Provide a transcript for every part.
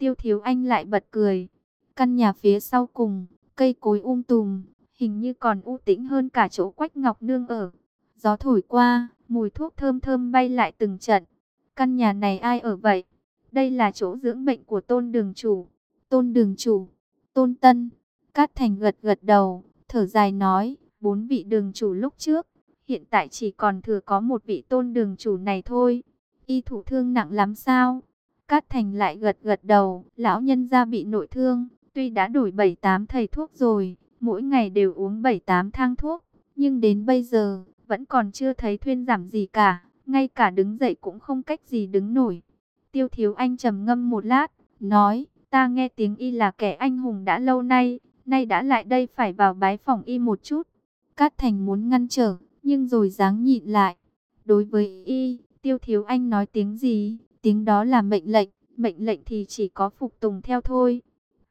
Tiêu Thiếu Anh lại bật cười. Căn nhà phía sau cùng, cây cối um tùm, hình như còn u tĩnh hơn cả chỗ Quách Ngọc Nương ở. Gió thổi qua, mùi thuốc thơm thơm bay lại từng trận. Căn nhà này ai ở vậy? Đây là chỗ dưỡng bệnh của tôn đường chủ. Tôn đường chủ, tôn tân. Cát Thành gật gật đầu, thở dài nói, bốn vị đường chủ lúc trước, hiện tại chỉ còn thừa có một vị tôn đường chủ này thôi. Y thủ thương nặng lắm sao? Cát Thành lại gật gật đầu, lão nhân gia bị nội thương, tuy đã đổi 7-8 thầy thuốc rồi, mỗi ngày đều uống 7-8 thang thuốc, nhưng đến bây giờ, vẫn còn chưa thấy thuyên giảm gì cả, ngay cả đứng dậy cũng không cách gì đứng nổi. Tiêu Thiếu Anh trầm ngâm một lát, nói, ta nghe tiếng y là kẻ anh hùng đã lâu nay, nay đã lại đây phải vào bái phòng y một chút. Cát Thành muốn ngăn trở, nhưng rồi dáng nhịn lại. Đối với y, Tiêu Thiếu Anh nói tiếng gì, tiếng đó là mệnh lệnh, mệnh lệnh thì chỉ có phục tùng theo thôi.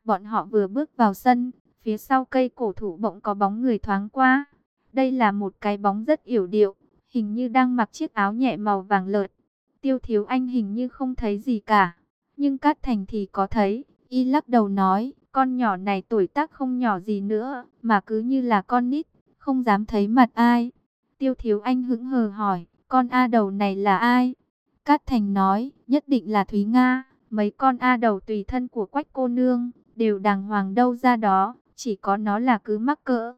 Bọn họ vừa bước vào sân, phía sau cây cổ thụ bỗng có bóng người thoáng qua. Đây là một cái bóng rất yểu điệu, hình như đang mặc chiếc áo nhẹ màu vàng lợt. Tiêu Thiếu Anh hình như không thấy gì cả, nhưng Cát Thành thì có thấy. Y lắc đầu nói, con nhỏ này tuổi tác không nhỏ gì nữa, mà cứ như là con nít, không dám thấy mặt ai. Tiêu Thiếu Anh hững hờ hỏi, con A đầu này là ai? Cát Thành nói, nhất định là Thúy Nga, mấy con A đầu tùy thân của quách cô nương, đều đàng hoàng đâu ra đó, chỉ có nó là cứ mắc cỡ.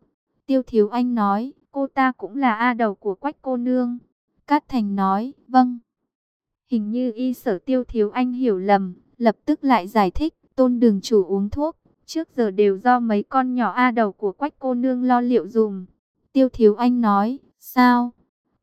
Tiêu Thiếu Anh nói, cô ta cũng là A đầu của quách cô nương. Cát Thành nói, vâng. Hình như y sở Tiêu Thiếu Anh hiểu lầm, lập tức lại giải thích, tôn đường chủ uống thuốc, trước giờ đều do mấy con nhỏ A đầu của quách cô nương lo liệu dùm. Tiêu Thiếu Anh nói, sao?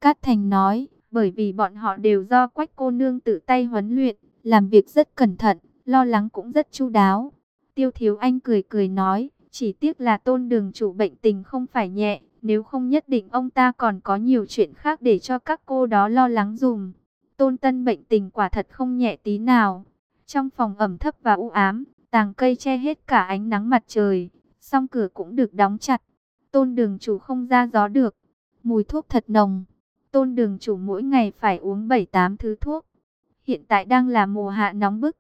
Cát Thành nói, bởi vì bọn họ đều do quách cô nương tự tay huấn luyện, làm việc rất cẩn thận, lo lắng cũng rất chu đáo. Tiêu Thiếu Anh cười cười nói, chỉ tiếc là tôn đường chủ bệnh tình không phải nhẹ, nếu không nhất định ông ta còn có nhiều chuyện khác để cho các cô đó lo lắng dùm. Tôn Tân bệnh tình quả thật không nhẹ tí nào. Trong phòng ẩm thấp và u ám, tàng cây che hết cả ánh nắng mặt trời, song cửa cũng được đóng chặt. Tôn đường chủ không ra gió được, mùi thuốc thật nồng. Tôn đường chủ mỗi ngày phải uống 7-8 thứ thuốc. Hiện tại đang là mùa hạ nóng bức.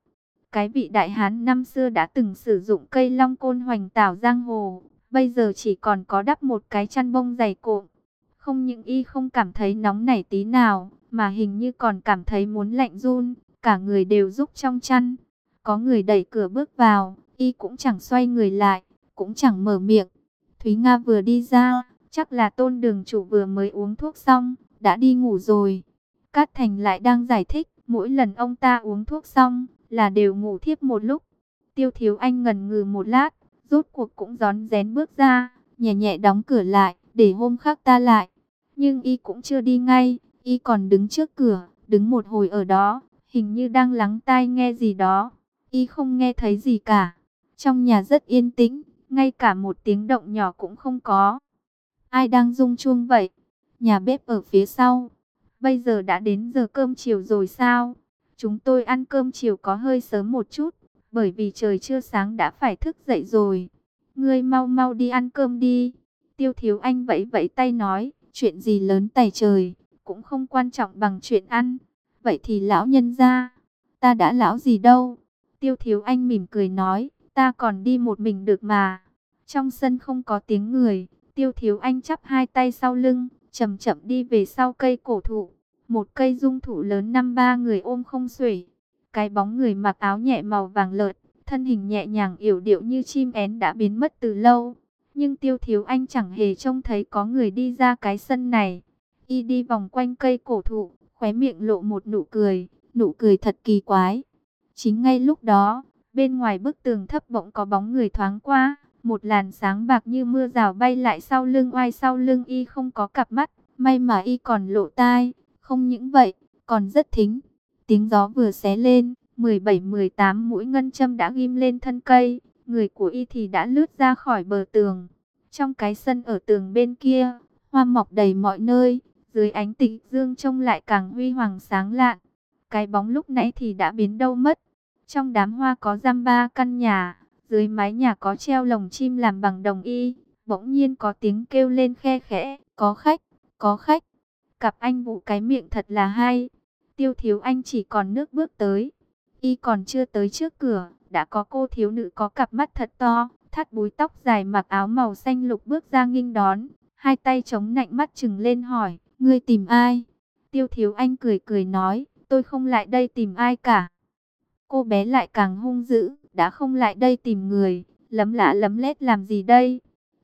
Cái vị đại hán năm xưa đã từng sử dụng cây long côn hoành tảo giang hồ. Bây giờ chỉ còn có đắp một cái chăn bông dày cộm. Không những y không cảm thấy nóng nảy tí nào, mà hình như còn cảm thấy muốn lạnh run. Cả người đều rúc trong chăn. Có người đẩy cửa bước vào, y cũng chẳng xoay người lại, cũng chẳng mở miệng. Thúy Nga vừa đi ra, chắc là tôn đường chủ vừa mới uống thuốc xong, đã đi ngủ rồi. Cát Thành lại đang giải thích, mỗi lần ông ta uống thuốc xong, là đều ngủ thiếp một lúc. Tiêu Thiếu Anh ngần ngừ một lát, rốt cuộc cũng gión rén bước ra, nhẹ nhẹ đóng cửa lại, để hôm khác ta lại. Nhưng y cũng chưa đi ngay, y còn đứng trước cửa, đứng một hồi ở đó, hình như đang lắng tai nghe gì đó. Y không nghe thấy gì cả. Trong nhà rất yên tĩnh, ngay cả một tiếng động nhỏ cũng không có. Ai đang rung chuông vậy? Nhà bếp ở phía sau. Bây giờ đã đến giờ cơm chiều rồi sao? Chúng tôi ăn cơm chiều có hơi sớm một chút, bởi vì trời chưa sáng đã phải thức dậy rồi. Ngươi mau mau đi ăn cơm đi. Tiêu Thiếu Anh vẫy vẫy tay nói, chuyện gì lớn tài trời, cũng không quan trọng bằng chuyện ăn. Vậy thì lão nhân ra, ta đã lão gì đâu. Tiêu Thiếu Anh mỉm cười nói, ta còn đi một mình được mà. Trong sân không có tiếng người, Tiêu Thiếu Anh chắp hai tay sau lưng, chậm chậm đi về sau cây cổ thụ. Một cây dung thụ lớn năm ba người ôm không xuể. Cái bóng người mặc áo nhẹ màu vàng lợt, thân hình nhẹ nhàng yểu điệu như chim én đã biến mất từ lâu. Nhưng Tiêu Thiếu Anh chẳng hề trông thấy có người đi ra cái sân này. Y đi vòng quanh cây cổ thụ, khóe miệng lộ một nụ cười, nụ cười thật kỳ quái. Chính ngay lúc đó, bên ngoài bức tường thấp bỗng có bóng người thoáng qua, một làn sáng bạc như mưa rào bay lại sau lưng oai sau lưng y không có cặp mắt, may mà y còn lộ tai, không những vậy, còn rất thính. Tiếng gió vừa xé lên, 17-18 mũi ngân châm đã ghim lên thân cây, người của y thì đã lướt ra khỏi bờ tường. Trong cái sân ở tường bên kia, hoa mọc đầy mọi nơi, dưới ánh tịch dương trông lại càng huy hoàng sáng lạn. Cái bóng lúc nãy thì đã biến đâu mất. Trong đám hoa có giam ba căn nhà, dưới mái nhà có treo lồng chim làm bằng đồng y. Bỗng nhiên có tiếng kêu lên khe khẽ, có khách, có khách. Cặp anh vụ cái miệng thật là hay. Tiêu thiếu anh chỉ còn nước bước tới. Y còn chưa tới trước cửa, đã có cô thiếu nữ có cặp mắt thật to, thắt búi tóc dài mặc áo màu xanh lục bước ra nghinh đón, hai tay chống nạnh mắt chừng lên hỏi, ngươi tìm ai? Tiêu thiếu anh cười cười nói, tôi không lại đây tìm ai cả. Cô bé lại càng hung dữ, đã không lại đây tìm người, lấm lạ lấm lét làm gì đây?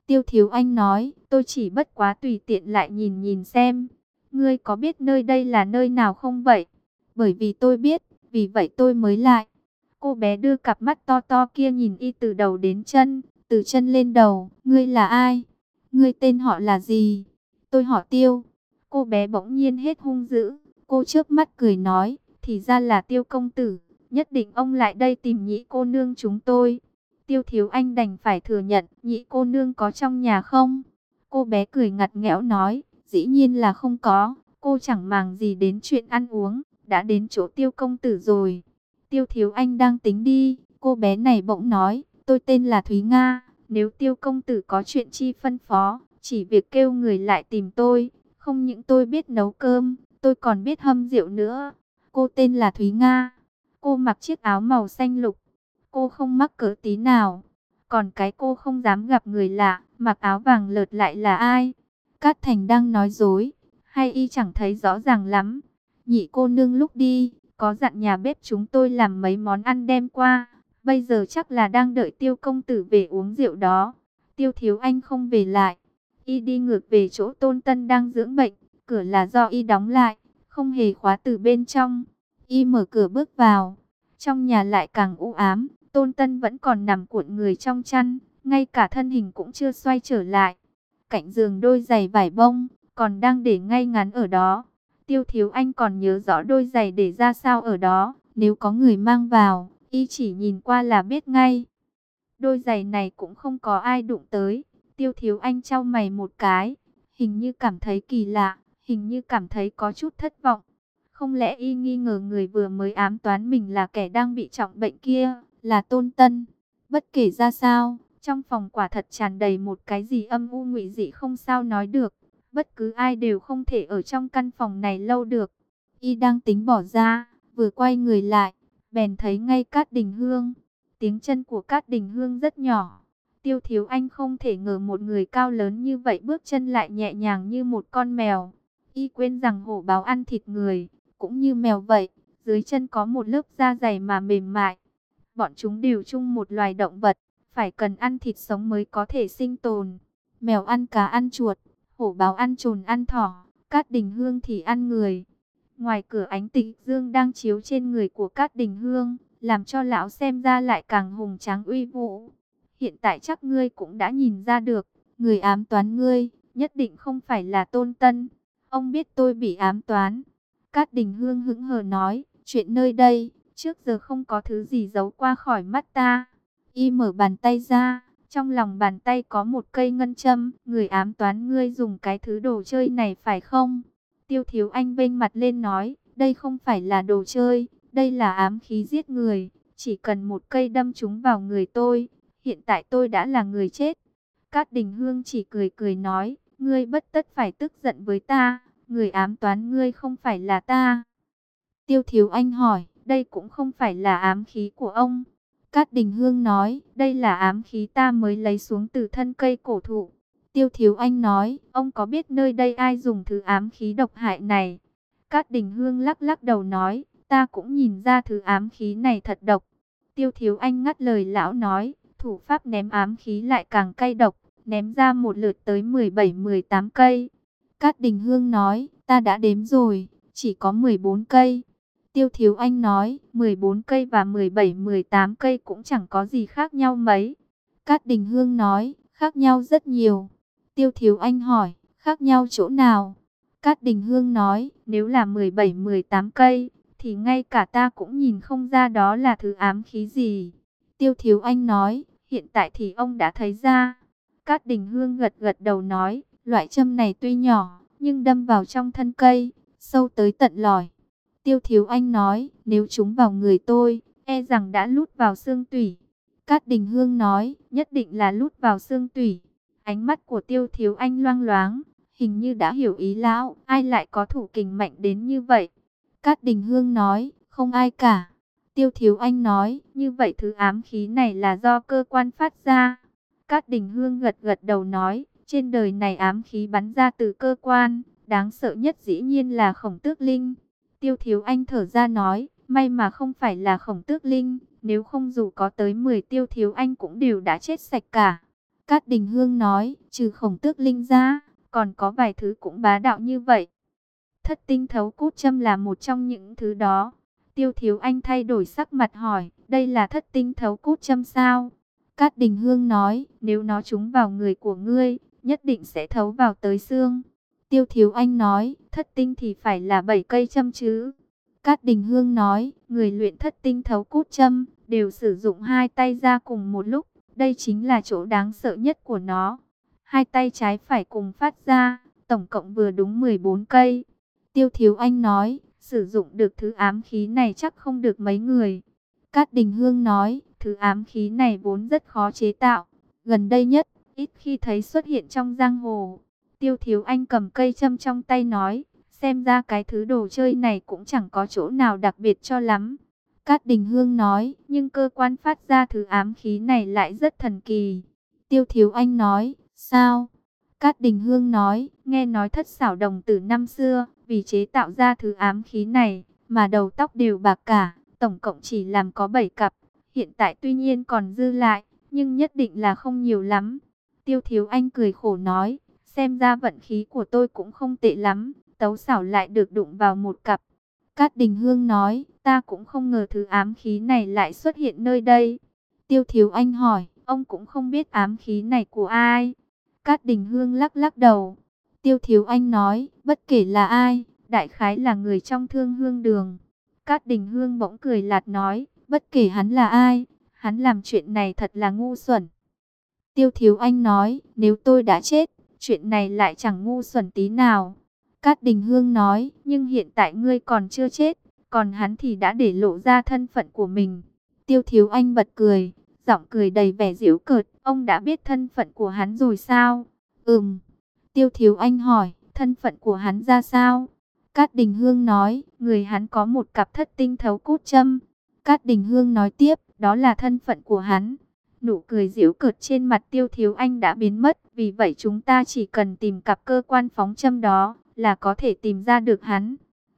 Tiêu thiếu anh nói, tôi chỉ bất quá tùy tiện lại nhìn nhìn xem. Ngươi có biết nơi đây là nơi nào không vậy? Bởi vì tôi biết, vì vậy tôi mới lại. Cô bé đưa cặp mắt to to kia nhìn y từ đầu đến chân, từ chân lên đầu. Ngươi là ai? Ngươi tên họ là gì? Tôi họ tiêu. Cô bé bỗng nhiên hết hung dữ. Cô chớp mắt cười nói, thì ra là tiêu công tử. Nhất định ông lại đây tìm nhị cô nương chúng tôi. Tiêu thiếu anh đành phải thừa nhận, nhị cô nương có trong nhà không? Cô bé cười ngặt nghẽo nói, dĩ nhiên là không có. Cô chẳng màng gì đến chuyện ăn uống, đã đến chỗ tiêu công tử rồi. Tiêu thiếu anh đang tính đi, cô bé này bỗng nói, tôi tên là Thúy Nga, nếu tiêu công tử có chuyện chi phân phó, chỉ việc kêu người lại tìm tôi, không những tôi biết nấu cơm, tôi còn biết hâm rượu nữa. Cô tên là Thúy Nga, cô mặc chiếc áo màu xanh lục, cô không mắc cỡ tí nào. Còn cái cô không dám gặp người lạ, mặc áo vàng lợt lại là ai? Cát Thành đang nói dối, hay y chẳng thấy rõ ràng lắm. Nhị cô nương lúc đi, có dặn nhà bếp chúng tôi làm mấy món ăn đem qua. Bây giờ chắc là đang đợi tiêu công tử về uống rượu đó. Tiêu thiếu anh không về lại. Y đi ngược về chỗ tôn tân đang dưỡng bệnh. Cửa là do y đóng lại, không hề khóa từ bên trong. Y mở cửa bước vào. Trong nhà lại càng u ám. Tôn tân vẫn còn nằm cuộn người trong chăn. Ngay cả thân hình cũng chưa xoay trở lại. Cạnh giường đôi giày vải bông, còn đang để ngay ngắn ở đó. Tiêu thiếu anh còn nhớ rõ đôi giày để ra sao ở đó, nếu có người mang vào, y chỉ nhìn qua là biết ngay. Đôi giày này cũng không có ai đụng tới, tiêu thiếu anh trao mày một cái, hình như cảm thấy kỳ lạ, hình như cảm thấy có chút thất vọng. Không lẽ y nghi ngờ người vừa mới ám toán mình là kẻ đang bị trọng bệnh kia, là tôn tân. Bất kể ra sao, trong phòng quả thật tràn đầy một cái gì âm u ngụy dị không sao nói được. Bất cứ ai đều không thể ở trong căn phòng này lâu được. Y đang tính bỏ ra, vừa quay người lại, bèn thấy ngay Cát Đình Hương. Tiếng chân của Cát Đình Hương rất nhỏ. Tiêu Thiếu Anh không thể ngờ một người cao lớn như vậy bước chân lại nhẹ nhàng như một con mèo. Y quên rằng hổ báo ăn thịt người, cũng như mèo vậy, dưới chân có một lớp da dày mà mềm mại. Bọn chúng đều chung một loài động vật, phải cần ăn thịt sống mới có thể sinh tồn. Mèo ăn cá ăn chuột, hổ báo ăn trồn ăn thỏ, Cát Đình Hương thì ăn người. Ngoài cửa ánh tịch dương đang chiếu trên người của Cát Đình Hương, làm cho lão xem ra lại càng hùng tráng uy vũ. Hiện tại chắc ngươi cũng đã nhìn ra được, người ám toán ngươi, nhất định không phải là Tôn Tân. Ông biết tôi bị ám toán. Cát Đình Hương hững hờ nói, chuyện nơi đây, trước giờ không có thứ gì giấu qua khỏi mắt ta. Y mở bàn tay ra, trong lòng bàn tay có một cây ngân châm, người ám toán ngươi dùng cái thứ đồ chơi này phải không? Tiêu thiếu anh bênh mặt lên nói, đây không phải là đồ chơi, đây là ám khí giết người, chỉ cần một cây đâm trúng vào người tôi, hiện tại tôi đã là người chết. Cát Đình Hương chỉ cười cười nói, ngươi bất tất phải tức giận với ta, người ám toán ngươi không phải là ta. Tiêu thiếu anh hỏi, đây cũng không phải là ám khí của ông, Cát Đình Hương nói, đây là ám khí ta mới lấy xuống từ thân cây cổ thụ. Tiêu Thiếu Anh nói, ông có biết nơi đây ai dùng thứ ám khí độc hại này? Cát Đình Hương lắc lắc đầu nói, ta cũng nhìn ra thứ ám khí này thật độc. Tiêu Thiếu Anh ngắt lời lão nói, thủ pháp ném ám khí lại càng cay độc, ném ra một lượt tới 17-18 cây. Cát Đình Hương nói, ta đã đếm rồi, chỉ có 14 cây. Tiêu Thiếu Anh nói, 14 cây và 17-18 cây cũng chẳng có gì khác nhau mấy. Cát Đình Hương nói, khác nhau rất nhiều. Tiêu Thiếu Anh hỏi, khác nhau chỗ nào? Cát Đình Hương nói, nếu là 17-18 cây, thì ngay cả ta cũng nhìn không ra đó là thứ ám khí gì. Tiêu Thiếu Anh nói, hiện tại thì ông đã thấy ra. Cát Đình Hương gật gật đầu nói, loại châm này tuy nhỏ, nhưng đâm vào trong thân cây, sâu tới tận lòi. Tiêu Thiếu Anh nói, nếu chúng vào người tôi, e rằng đã lút vào xương tủy. Cát Đình Hương nói, nhất định là lút vào xương tủy. Ánh mắt của Tiêu Thiếu Anh loang loáng, hình như đã hiểu ý lão, ai lại có thủ kình mạnh đến như vậy. Cát Đình Hương nói, không ai cả. Tiêu Thiếu Anh nói, như vậy thứ ám khí này là do cơ quan phát ra. Cát Đình Hương gật gật đầu nói, trên đời này ám khí bắn ra từ cơ quan, đáng sợ nhất dĩ nhiên là khổng tước linh. Tiêu Thiếu Anh thở ra nói, may mà không phải là khổng tước linh, nếu không dù có tới 10 Tiêu Thiếu Anh cũng đều đã chết sạch cả. Cát Đình Hương nói, trừ khổng tước linh ra, còn có vài thứ cũng bá đạo như vậy. Thất tinh thấu cút châm là một trong những thứ đó. Tiêu Thiếu Anh thay đổi sắc mặt hỏi, đây là thất tinh thấu cút châm sao? Cát Đình Hương nói, nếu nó trúng vào người của ngươi, nhất định sẽ thấu vào tới xương. Tiêu Thiếu Anh nói, thất tinh thì phải là bảy cây châm chứ. Cát Đình Hương nói, người luyện thất tinh thấu cút châm, đều sử dụng hai tay ra cùng một lúc. Đây chính là chỗ đáng sợ nhất của nó. Hai tay trái phải cùng phát ra, tổng cộng vừa đúng 14 cây. Tiêu Thiếu Anh nói, sử dụng được thứ ám khí này chắc không được mấy người. Cát Đình Hương nói, thứ ám khí này vốn rất khó chế tạo. Gần đây nhất, ít khi thấy xuất hiện trong giang hồ. Tiêu Thiếu Anh cầm cây châm trong tay nói, xem ra cái thứ đồ chơi này cũng chẳng có chỗ nào đặc biệt cho lắm. Cát Đình Hương nói, nhưng cơ quan phát ra thứ ám khí này lại rất thần kỳ. Tiêu Thiếu Anh nói, sao? Cát Đình Hương nói, nghe nói thất xảo đồng từ năm xưa, vì chế tạo ra thứ ám khí này, mà đầu tóc đều bạc cả, tổng cộng chỉ làm có 7 cặp. Hiện tại tuy nhiên còn dư lại, nhưng nhất định là không nhiều lắm. Tiêu Thiếu Anh cười khổ nói, xem ra vận khí của tôi cũng không tệ lắm, tấu xảo lại được đụng vào một cặp. Cát Đình Hương nói, ta cũng không ngờ thứ ám khí này lại xuất hiện nơi đây. Tiêu Thiếu Anh hỏi, ông cũng không biết ám khí này của ai. Cát Đình Hương lắc lắc đầu. Tiêu Thiếu Anh nói, bất kể là ai, đại khái là người trong thương hương đường. Cát Đình Hương bỗng cười lạt nói, bất kể hắn là ai, hắn làm chuyện này thật là ngu xuẩn. Tiêu Thiếu Anh nói, nếu tôi đã chết, chuyện này lại chẳng ngu xuẩn tí nào. Cát Đình Hương nói, nhưng hiện tại ngươi còn chưa chết, còn hắn thì đã để lộ ra thân phận của mình. Tiêu Thiếu Anh bật cười, giọng cười đầy vẻ giễu cợt, ông đã biết thân phận của hắn rồi sao? Ừm. Tiêu Thiếu Anh hỏi, thân phận của hắn ra sao? Cát Đình Hương nói, người hắn có một cặp thất tinh thấu cốt châm. Cát Đình Hương nói tiếp, đó là thân phận của hắn. Nụ cười giễu cợt trên mặt Tiêu Thiếu Anh đã biến mất, vì vậy chúng ta chỉ cần tìm cặp cơ quan phóng châm đó, là có thể tìm ra được hắn.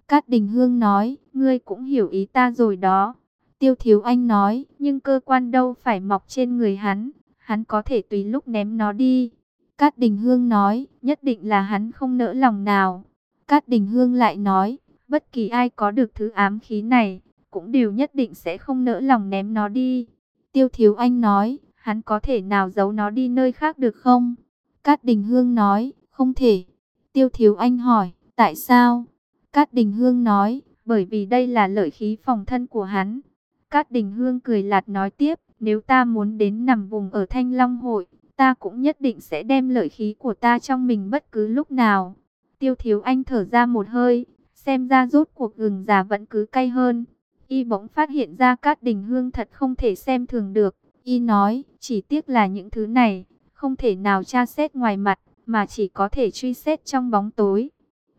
Cát Đình Hương nói, ngươi cũng hiểu ý ta rồi đó. Tiêu Thiếu Anh nói, nhưng cơ quan đâu phải mọc trên người hắn, hắn có thể tùy lúc ném nó đi. Cát Đình Hương nói, nhất định là hắn không nỡ lòng nào. Cát Đình Hương lại nói, bất kỳ ai có được thứ ám khí này, cũng đều nhất định sẽ không nỡ lòng ném nó đi. Tiêu Thiếu Anh nói, hắn có thể nào giấu nó đi nơi khác được không? Cát Đình Hương nói, không thể. Tiêu Thiếu Anh hỏi, tại sao? Cát Đình Hương nói, bởi vì đây là lợi khí phòng thân của hắn. Cát Đình Hương cười lạt nói tiếp, nếu ta muốn đến nằm vùng ở Thanh Long Hội, ta cũng nhất định sẽ đem lợi khí của ta trong mình bất cứ lúc nào. Tiêu Thiếu Anh thở ra một hơi, xem ra rốt cuộc gừng già vẫn cứ cay hơn. Y bỗng phát hiện ra Cát Đình Hương thật không thể xem thường được. Y nói, chỉ tiếc là những thứ này, không thể nào tra xét ngoài mặt, mà chỉ có thể truy xét trong bóng tối.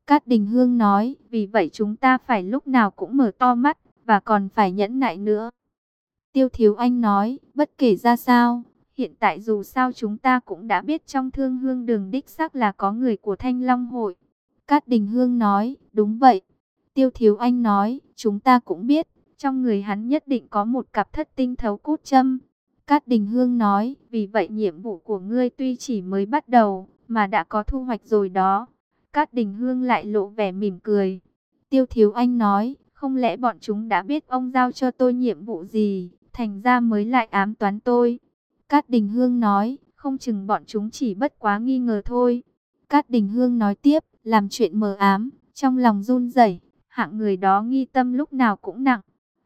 Cát Đình Hương nói, vì vậy chúng ta phải lúc nào cũng mở to mắt, và còn phải nhẫn nại nữa. Tiêu Thiếu Anh nói, bất kể ra sao, hiện tại dù sao chúng ta cũng đã biết trong thương hương đường đích xác là có người của Thanh Long Hội. Cát Đình Hương nói, đúng vậy. Tiêu Thiếu Anh nói, chúng ta cũng biết, trong người hắn nhất định có một cặp thất tinh thấu cốt châm. Cát Đình Hương nói, vì vậy nhiệm vụ của ngươi tuy chỉ mới bắt đầu, mà đã có thu hoạch rồi đó. Cát Đình Hương lại lộ vẻ mỉm cười. Tiêu Thiếu Anh nói, không lẽ bọn chúng đã biết ông giao cho tôi nhiệm vụ gì, thành ra mới lại ám toán tôi. Cát Đình Hương nói, không chừng bọn chúng chỉ bất quá nghi ngờ thôi. Cát Đình Hương nói tiếp, làm chuyện mờ ám, trong lòng run rẩy, hạng người đó nghi tâm lúc nào cũng nặng.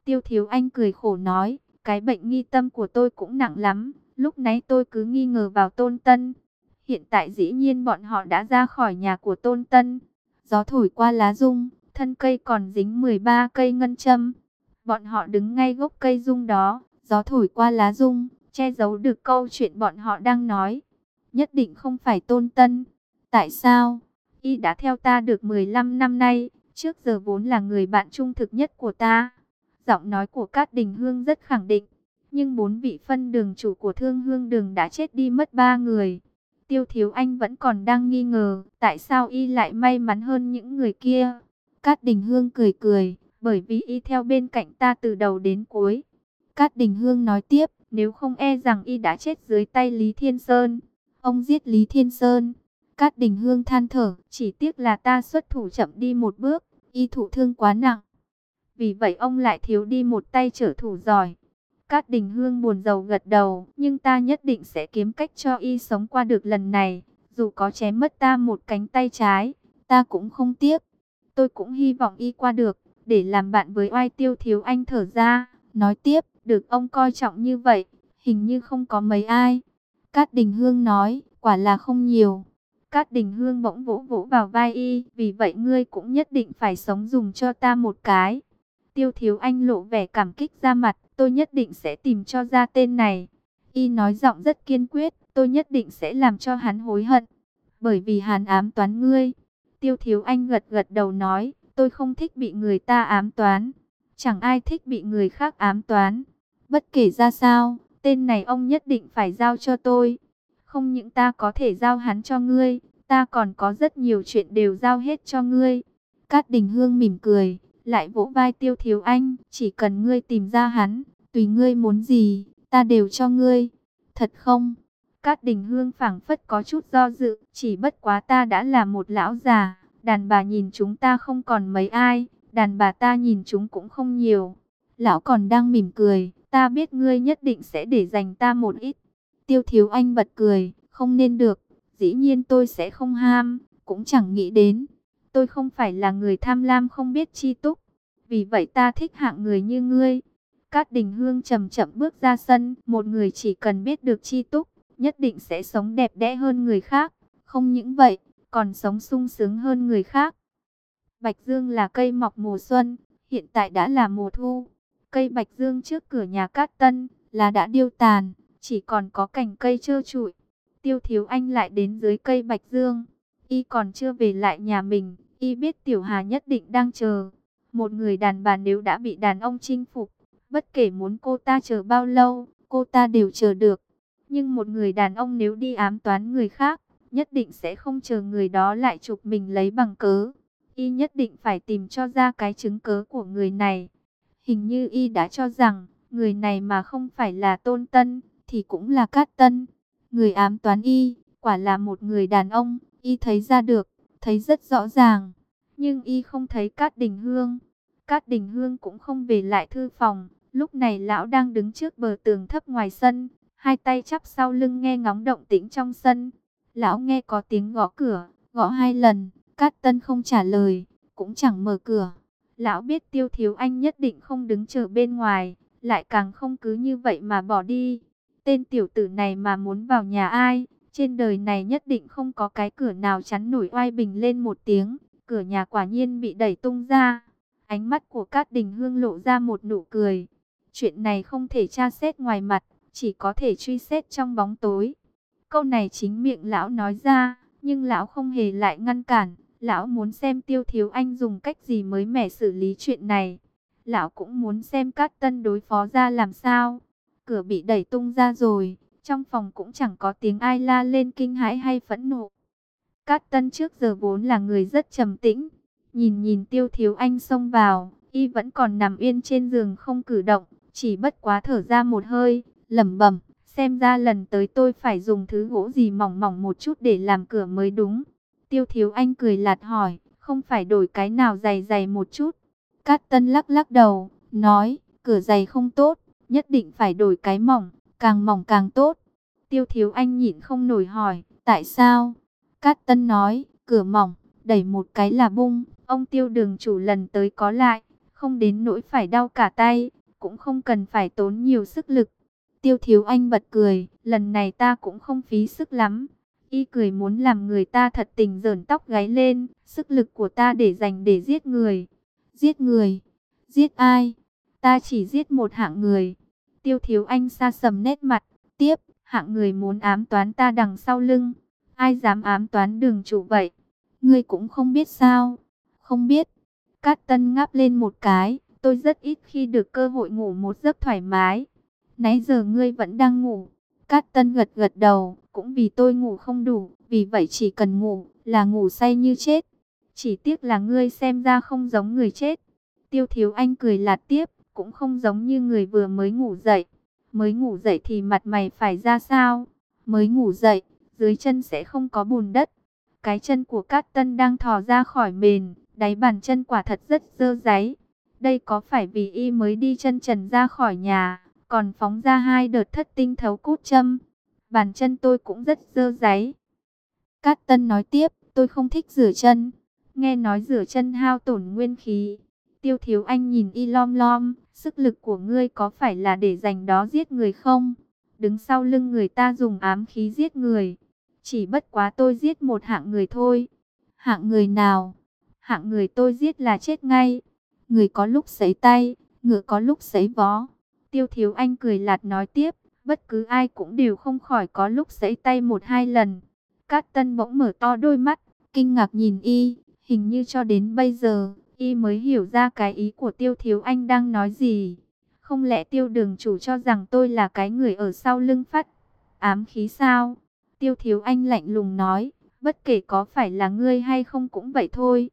Tiêu Thiếu Anh cười khổ nói, cái bệnh nghi tâm của tôi cũng nặng lắm, lúc nãy tôi cứ nghi ngờ vào Tôn Tân. Hiện tại dĩ nhiên bọn họ đã ra khỏi nhà của Tôn Tân. Gió thổi qua lá rung, thân cây còn dính 13 cây ngân châm. Bọn họ đứng ngay gốc cây rung đó, gió thổi qua lá rung, che giấu được câu chuyện bọn họ đang nói. Nhất định không phải tôn tân. Tại sao? Y đã theo ta được 15 năm nay, trước giờ vốn là người bạn trung thực nhất của ta. Giọng nói của Cát Đình Hương rất khẳng định. Nhưng bốn vị phân đường chủ của thương hương đường đã chết đi mất ba người. Tiêu Thiếu Anh vẫn còn đang nghi ngờ tại sao y lại may mắn hơn những người kia. Cát Đình Hương cười cười, bởi vì y theo bên cạnh ta từ đầu đến cuối. Cát Đình Hương nói tiếp, nếu không e rằng y đã chết dưới tay Lý Thiên Sơn. Ông giết Lý Thiên Sơn. Cát Đình Hương than thở, chỉ tiếc là ta xuất thủ chậm đi một bước, y thụ thương quá nặng. Vì vậy ông lại thiếu đi một tay trở thủ giỏi. Cát Đình Hương buồn rầu gật đầu, nhưng ta nhất định sẽ kiếm cách cho y sống qua được lần này. Dù có chém mất ta một cánh tay trái, ta cũng không tiếc. Tôi cũng hy vọng y qua được, để làm bạn với oai tiêu thiếu anh thở ra. Nói tiếp, được ông coi trọng như vậy, hình như không có mấy ai. Cát Đình Hương nói, quả là không nhiều. Cát Đình Hương bỗng vỗ vỗ vào vai y, vì vậy ngươi cũng nhất định phải sống dùng cho ta một cái. Tiêu Thiếu Anh lộ vẻ cảm kích ra mặt, tôi nhất định sẽ tìm cho ra tên này. Y nói giọng rất kiên quyết, tôi nhất định sẽ làm cho hắn hối hận. Bởi vì hắn ám toán ngươi. Tiêu Thiếu Anh gật gật đầu nói, tôi không thích bị người ta ám toán. Chẳng ai thích bị người khác ám toán. Bất kể ra sao, tên này ông nhất định phải giao cho tôi. Không những ta có thể giao hắn cho ngươi, ta còn có rất nhiều chuyện đều giao hết cho ngươi. Cát Đình Hương mỉm cười, lại vỗ vai Tiêu Thiếu Anh, chỉ cần ngươi tìm ra hắn, tùy ngươi muốn gì, ta đều cho ngươi. Thật không? Cát Đình Hương phảng phất có chút do dự, chỉ bất quá ta đã là một lão già, đàn bà nhìn chúng ta không còn mấy ai, đàn bà ta nhìn chúng cũng không nhiều. Lão còn đang mỉm cười, ta biết ngươi nhất định sẽ để dành ta một ít. Tiêu Thiếu Anh bật cười, không nên được, dĩ nhiên tôi sẽ không ham, cũng chẳng nghĩ đến. Tôi không phải là người tham lam không biết chi túc, vì vậy ta thích hạng người như ngươi. Cát Đình Hương chậm chậm bước ra sân, một người chỉ cần biết được chi túc, nhất định sẽ sống đẹp đẽ hơn người khác. Không những vậy, còn sống sung sướng hơn người khác. Bạch Dương là cây mọc mùa xuân, hiện tại đã là mùa thu. Cây bạch dương trước cửa nhà Cát Tân là đã điêu tàn, chỉ còn có cành cây trơ trụi. Tiêu Thiếu Anh lại đến dưới cây bạch dương, y còn chưa về lại nhà mình, y biết Tiểu Hà nhất định đang chờ. Một người đàn bà nếu đã bị đàn ông chinh phục, bất kể muốn cô ta chờ bao lâu, cô ta đều chờ được. Nhưng một người đàn ông nếu đi ám toán người khác, nhất định sẽ không chờ người đó lại chụp mình lấy bằng cớ. Y nhất định phải tìm cho ra cái chứng cớ của người này. Hình như Y đã cho rằng, người này mà không phải là Tôn Tân, thì cũng là Cát Tân. Người ám toán Y, quả là một người đàn ông, Y thấy ra được, thấy rất rõ ràng. Nhưng Y không thấy Cát Đình Hương. Cát Đình Hương cũng không về lại thư phòng. Lúc này lão đang đứng trước bờ tường thấp ngoài sân, hai tay chắp sau lưng nghe ngóng động tĩnh trong sân. Lão nghe có tiếng gõ cửa, gõ hai lần, Cát Tân không trả lời, cũng chẳng mở cửa. Lão biết Tiêu Thiếu Anh nhất định không đứng chờ bên ngoài, lại càng không cứ như vậy mà bỏ đi. Tên tiểu tử này mà muốn vào nhà ai, trên đời này nhất định không có cái cửa nào chắn nổi oai bình lên một tiếng. Cửa nhà quả nhiên bị đẩy tung ra. Ánh mắt của Cát Đình Hương lộ ra một nụ cười. Chuyện này không thể tra xét ngoài mặt, chỉ có thể truy xét trong bóng tối. Câu này chính miệng lão nói ra, nhưng lão không hề lại ngăn cản. Lão muốn xem Tiêu Thiếu Anh dùng cách gì mới mẻ xử lý chuyện này. Lão cũng muốn xem Cát Tân đối phó ra làm sao. Cửa bị đẩy tung ra rồi, trong phòng cũng chẳng có tiếng ai la lên kinh hãi hay phẫn nộ. Cát Tân trước giờ vốn là người rất trầm tĩnh, nhìn nhìn Tiêu Thiếu Anh xông vào, y vẫn còn nằm yên trên giường không cử động, chỉ bất quá thở ra một hơi, lẩm bẩm, xem ra lần tới tôi phải dùng thứ gỗ gì mỏng mỏng một chút để làm cửa mới đúng. Tiêu Thiếu Anh cười lạt hỏi, không phải đổi cái nào dày dày một chút. Cát Tân lắc lắc đầu, nói, cửa dày không tốt, nhất định phải đổi cái mỏng, càng mỏng càng tốt. Tiêu Thiếu Anh nhịn không nổi hỏi, tại sao? Cát Tân nói, cửa mỏng, đẩy một cái là bung, ông Tiêu đường chủ lần tới có lại, không đến nỗi phải đau cả tay, cũng không cần phải tốn nhiều sức lực. Tiêu Thiếu Anh bật cười, lần này ta cũng không phí sức lắm, Y cười muốn làm người ta thật tình dởn tóc gáy lên, sức lực của ta để dành để giết người. Giết người? Giết ai? Ta chỉ giết một hạng người. Tiêu thiếu anh xa sầm nét mặt, tiếp, hạng người muốn ám toán ta đằng sau lưng. Ai dám ám toán đường chủ vậy? Ngươi cũng không biết sao? Không biết. Cát tân ngáp lên một cái, tôi rất ít khi được cơ hội ngủ một giấc thoải mái. Nãy giờ ngươi vẫn đang ngủ. Cát Tân gật gật đầu, cũng vì tôi ngủ không đủ, vì vậy chỉ cần ngủ, là ngủ say như chết. Chỉ tiếc là ngươi xem ra không giống người chết. Tiêu Thiếu Anh cười lạt tiếp, cũng không giống như người vừa mới ngủ dậy. Mới ngủ dậy thì mặt mày phải ra sao? Mới ngủ dậy, dưới chân sẽ không có bùn đất. Cái chân của Cát Tân đang thò ra khỏi mền, đáy bàn chân quả thật rất dơ dáy. Đây có phải vì y mới đi chân trần ra khỏi nhà, còn phóng ra hai đợt thất tinh thấu cút châm. Bàn chân tôi cũng rất dơ dáy. Cát Tân nói tiếp, tôi không thích rửa chân. Nghe nói rửa chân hao tổn nguyên khí. Tiêu Thiếu Anh nhìn y lom lom, sức lực của ngươi có phải là để dành đó giết người không? Đứng sau lưng người ta dùng ám khí giết người. Chỉ bất quá tôi giết một hạng người thôi. Hạng người nào? Hạng người tôi giết là chết ngay. Người có lúc sấy tay, ngựa có lúc sấy vó. Tiêu Thiếu Anh cười lạt nói tiếp, bất cứ ai cũng đều không khỏi có lúc sấy tay một hai lần. Cát Tân bỗng mở to đôi mắt, kinh ngạc nhìn y, hình như cho đến bây giờ, y mới hiểu ra cái ý của Tiêu Thiếu Anh đang nói gì. Không lẽ Tiêu Đường chủ cho rằng tôi là cái người ở sau lưng phát ám khí sao? Tiêu Thiếu Anh lạnh lùng nói, bất kể có phải là ngươi hay không cũng vậy thôi.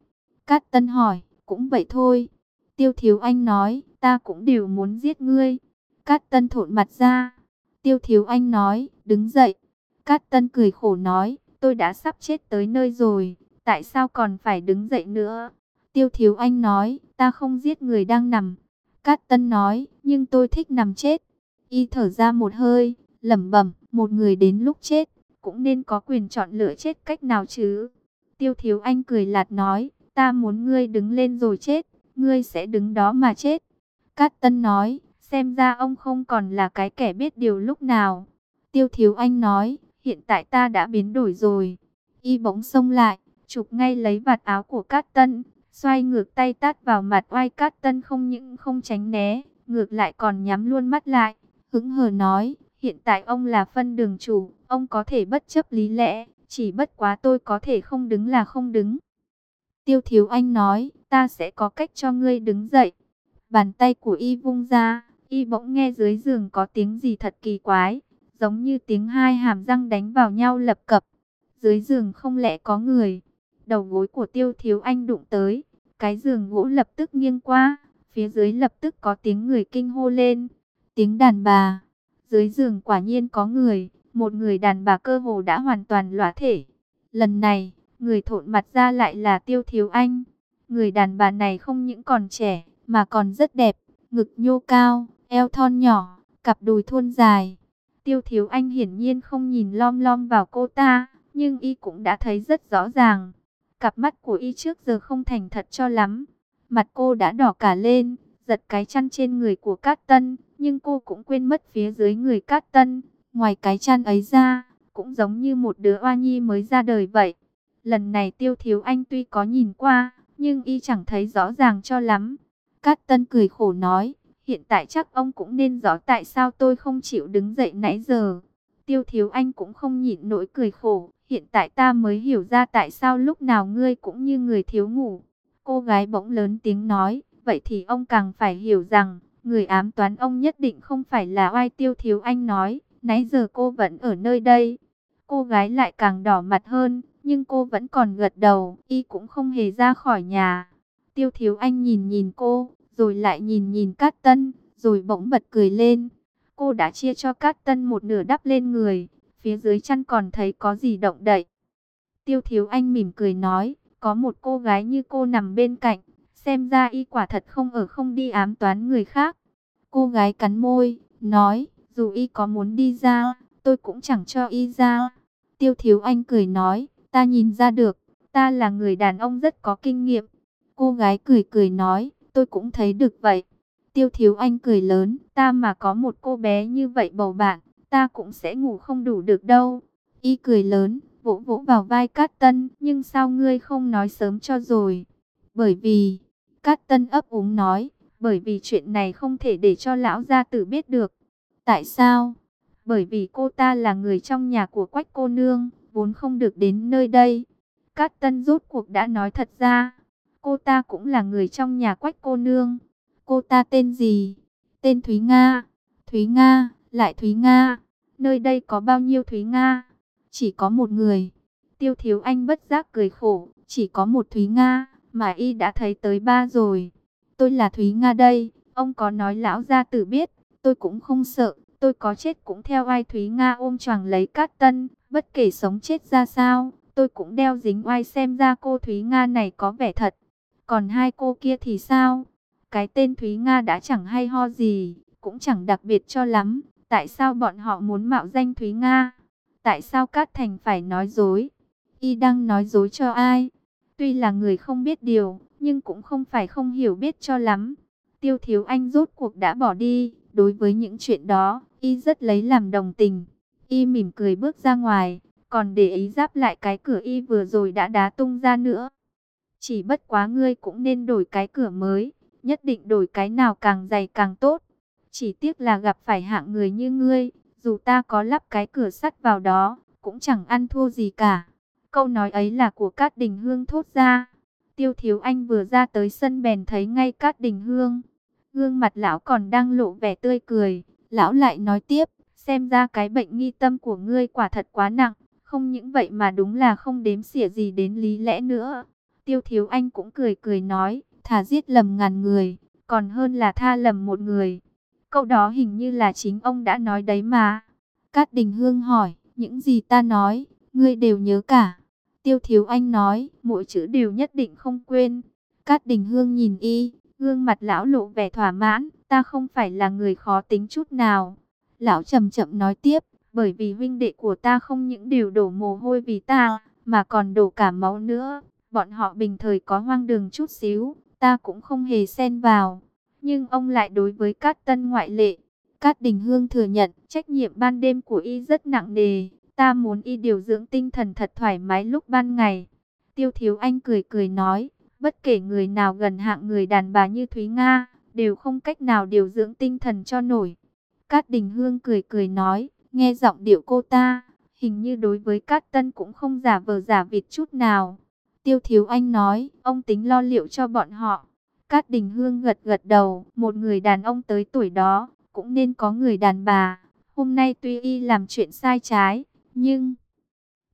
Cát Tân hỏi, cũng vậy thôi. Tiêu Thiếu Anh nói, ta cũng đều muốn giết ngươi. Cát Tân thộn mặt ra. Tiêu Thiếu Anh nói, đứng dậy. Cát Tân cười khổ nói, tôi đã sắp chết tới nơi rồi, tại sao còn phải đứng dậy nữa? Tiêu Thiếu Anh nói, ta không giết người đang nằm. Cát Tân nói, nhưng tôi thích nằm chết. Y thở ra một hơi, lẩm bẩm, một người đến lúc chết, cũng nên có quyền chọn lựa chết cách nào chứ. Tiêu Thiếu Anh cười lạt nói, ta muốn ngươi đứng lên rồi chết, ngươi sẽ đứng đó mà chết. Cát Tân nói, xem ra ông không còn là cái kẻ biết điều lúc nào. Tiêu Thiếu Anh nói, hiện tại ta đã biến đổi rồi. Y bỗng xông lại, chụp ngay lấy vạt áo của Cát Tân, xoay ngược tay tát vào mặt oai Cát Tân không những không tránh né, ngược lại còn nhắm luôn mắt lại, hứng hờ nói, hiện tại ông là phân đường chủ, ông có thể bất chấp lý lẽ, chỉ bất quá tôi có thể không đứng là không đứng. Tiêu Thiếu Anh nói, ta sẽ có cách cho ngươi đứng dậy. Bàn tay của y vung ra, y bỗng nghe dưới giường có tiếng gì thật kỳ quái, giống như tiếng hai hàm răng đánh vào nhau lập cập. Dưới giường không lẽ có người. Đầu gối của Tiêu Thiếu Anh đụng tới, cái giường gỗ lập tức nghiêng qua, phía dưới lập tức có tiếng người kinh hô lên. Tiếng đàn bà, dưới giường quả nhiên có người, một người đàn bà cơ hồ đã hoàn toàn lõa thể. Lần này, người thộn mặt ra lại là Tiêu Thiếu Anh. Người đàn bà này không những còn trẻ, mà còn rất đẹp, ngực nhô cao, eo thon nhỏ, cặp đùi thon dài. Tiêu Thiếu Anh hiển nhiên không nhìn lom lom vào cô ta, nhưng y cũng đã thấy rất rõ ràng. Cặp mắt của y trước giờ không thành thật cho lắm. Mặt cô đã đỏ cả lên, giật cái chăn trên người của Cát Tân, nhưng cô cũng quên mất phía dưới người Cát Tân. Ngoài cái chăn ấy ra, cũng giống như một đứa oa nhi mới ra đời vậy. Lần này Tiêu Thiếu Anh tuy có nhìn qua, nhưng y chẳng thấy rõ ràng cho lắm. Cát Tân cười khổ nói, hiện tại chắc ông cũng nên rõ tại sao tôi không chịu đứng dậy nãy giờ. Tiêu Thiếu Anh cũng không nhịn nỗi cười khổ, hiện tại ta mới hiểu ra tại sao lúc nào ngươi cũng như người thiếu ngủ. Cô gái bỗng lớn tiếng nói, vậy thì ông càng phải hiểu rằng, người ám toán ông nhất định không phải là oai Tiêu Thiếu Anh nói, nãy giờ cô vẫn ở nơi đây. Cô gái lại càng đỏ mặt hơn, nhưng cô vẫn còn gật đầu, y cũng không hề ra khỏi nhà. Tiêu Thiếu Anh nhìn nhìn cô, rồi lại nhìn nhìn Cát Tân, rồi bỗng bật cười lên. Cô đã chia cho Cát Tân một nửa đắp lên người, phía dưới chân còn thấy có gì động đậy. Tiêu Thiếu Anh mỉm cười nói, có một cô gái như cô nằm bên cạnh, xem ra y quả thật không ở không đi ám toán người khác. Cô gái cắn môi, nói, dù y có muốn đi ra, tôi cũng chẳng cho y ra. Tiêu Thiếu Anh cười nói, ta nhìn ra được, ta là người đàn ông rất có kinh nghiệm. Cô gái cười cười nói, tôi cũng thấy được vậy. Tiêu Thiếu Anh cười lớn, ta mà có một cô bé như vậy bầu bạn, ta cũng sẽ ngủ không đủ được đâu. Y cười lớn, vỗ vỗ vào vai Cát Tân, nhưng sao ngươi không nói sớm cho rồi? Bởi vì, Cát Tân ấp úng nói, bởi vì chuyện này không thể để cho lão gia tử biết được. Tại sao? Bởi vì cô ta là người trong nhà của quách cô nương, vốn không được đến nơi đây. Cát Tân rốt cuộc đã nói thật ra, cô ta cũng là người trong nhà quách cô nương. Cô ta tên gì? Tên Thúy Nga. Thúy Nga, lại Thúy Nga. Nơi đây có bao nhiêu Thúy Nga? Chỉ có một người. Tiêu Thiếu Anh bất giác cười khổ, chỉ có một Thúy Nga, mà y đã thấy tới ba rồi. Tôi là Thúy Nga đây, ông có nói lão gia tử biết, tôi cũng không sợ, tôi có chết cũng theo ai Thúy Nga ôm choàng lấy cát tân, bất kể sống chết ra sao, tôi cũng đeo dính oai xem ra cô Thúy Nga này có vẻ thật. Còn hai cô kia thì sao? Cái tên Thúy Nga đã chẳng hay ho gì, cũng chẳng đặc biệt cho lắm. Tại sao bọn họ muốn mạo danh Thúy Nga? Tại sao Cát Thành phải nói dối? Y đang nói dối cho ai? Tuy là người không biết điều, nhưng cũng không phải không hiểu biết cho lắm. Tiêu Thiếu Anh rốt cuộc đã bỏ đi, đối với những chuyện đó, Y rất lấy làm đồng tình. Y mỉm cười bước ra ngoài, còn để ý giáp lại cái cửa Y vừa rồi đã đá tung ra nữa. Chỉ bất quá ngươi cũng nên đổi cái cửa mới, nhất định đổi cái nào càng dày càng tốt. Chỉ tiếc là gặp phải hạng người như ngươi, dù ta có lắp cái cửa sắt vào đó, cũng chẳng ăn thua gì cả. Câu nói ấy là của Cát Đình Hương thốt ra. Tiêu Thiếu Anh vừa ra tới sân bèn thấy ngay Cát Đình Hương. Gương mặt lão còn đang lộ vẻ tươi cười. Lão lại nói tiếp, xem ra cái bệnh nghi tâm của ngươi quả thật quá nặng. Không những vậy mà đúng là không đếm xỉa gì đến lý lẽ nữa. Tiêu Thiếu Anh cũng cười cười nói, thà giết lầm ngàn người, còn hơn là tha lầm một người. Câu đó hình như là chính ông đã nói đấy mà. Cát Đình Hương hỏi, những gì ta nói, ngươi đều nhớ cả. Tiêu Thiếu Anh nói, mỗi chữ đều nhất định không quên. Cát Đình Hương nhìn y, gương mặt lão lộ vẻ thỏa mãn, ta không phải là người khó tính chút nào. Lão chậm chậm nói tiếp, bởi vì huynh đệ của ta không những đều đổ mồ hôi vì ta, mà còn đổ cả máu nữa. Bọn họ bình thời có hoang đường chút xíu, ta cũng không hề xen vào. Nhưng ông lại đối với Cát Tân ngoại lệ. Cát Đình Hương thừa nhận trách nhiệm ban đêm của y rất nặng nề. Ta muốn y điều dưỡng tinh thần thật thoải mái lúc ban ngày. Tiêu Thiếu Anh cười cười nói, bất kể người nào gần hạng người đàn bà như Thúy Nga, đều không cách nào điều dưỡng tinh thần cho nổi. Cát Đình Hương cười cười nói, nghe giọng điệu cô ta, hình như đối với Cát Tân cũng không giả vờ giả vịt chút nào. Tiêu Thiếu Anh nói, ông tính lo liệu cho bọn họ. Cát Đình Hương gật gật đầu, một người đàn ông tới tuổi đó, cũng nên có người đàn bà. Hôm nay tuy y làm chuyện sai trái, nhưng...